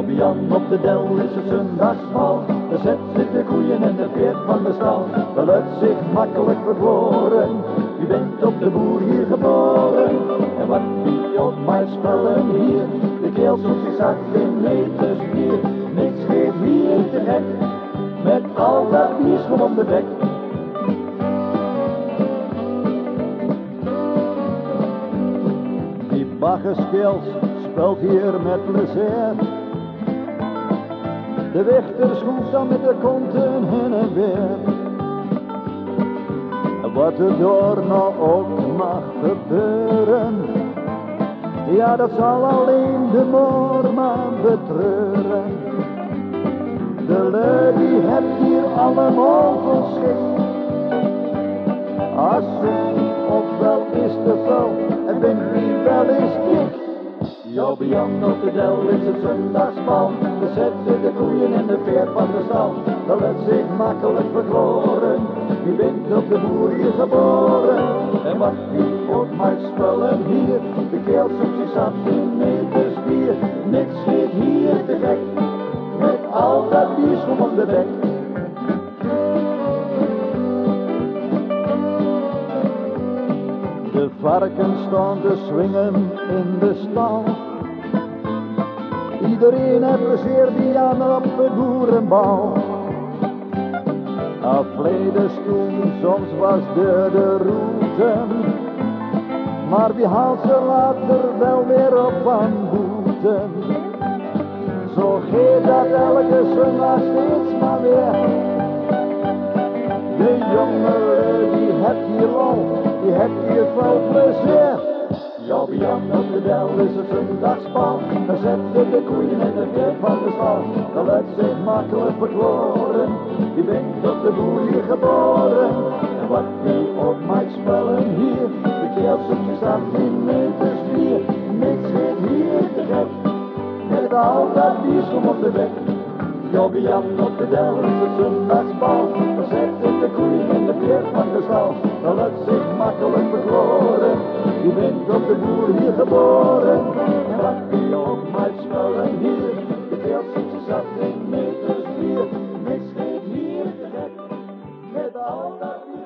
Op de del is het zondagsmal. De zet zit de koeien en de veert van de stal. Luid zich makkelijk verloren. U bent op de boer hier geboren. En wat die op mijn spullen hier. De keel soms is hard geen meters bier. Niks geeft hier te gek. Met al dat bier om de bek. Die baggerskels speelt hier met plezier. De wechter schroeft dan met de konten heen en weer. Wat er door nou ook mag gebeuren, ja dat zal alleen de moorman betreuren. De lui die hebt hier allemaal geschikt. Als het ofwel is te veel Jobbe Jan op de del is het zondagsbal. We zetten de koeien in de veer van de stal. Dat let zich makkelijk verkloren. Wie bent op de boer hier geboren? En wat wie op mijn spullen hier? De keelsoep zat in meters bier. Niks De varkens staan te swingen in de stal. Iedereen plezier die aan op de boerenbouw. Afleden toen, soms was de de route. Maar wie haalt ze later wel weer op van boeten? Zo geeft dat elke zondag steeds maar weer. De jongeren die hebt hier lol, die hebt hier is het zondagspal. Dan zetten de koeien in de veer van de stal. Dat luidt zich makkelijk verkloren. Je bent op de boer hier geboren. En wat die op mij spellen hier. De keelsoepje staat in meters bier. Niks geeft hier te gek. Met al dat biersom op de bek. Jobbe Jan op de del is het zondagsbal. Dan zetten de koeien in de veer van de stal. Dat luidt hartelijk verkloren, Je bent op de boer hier geboren. En wat kun je op maar hier? De Belgische zat in meters bier. Niks geeft hier te gek met al dat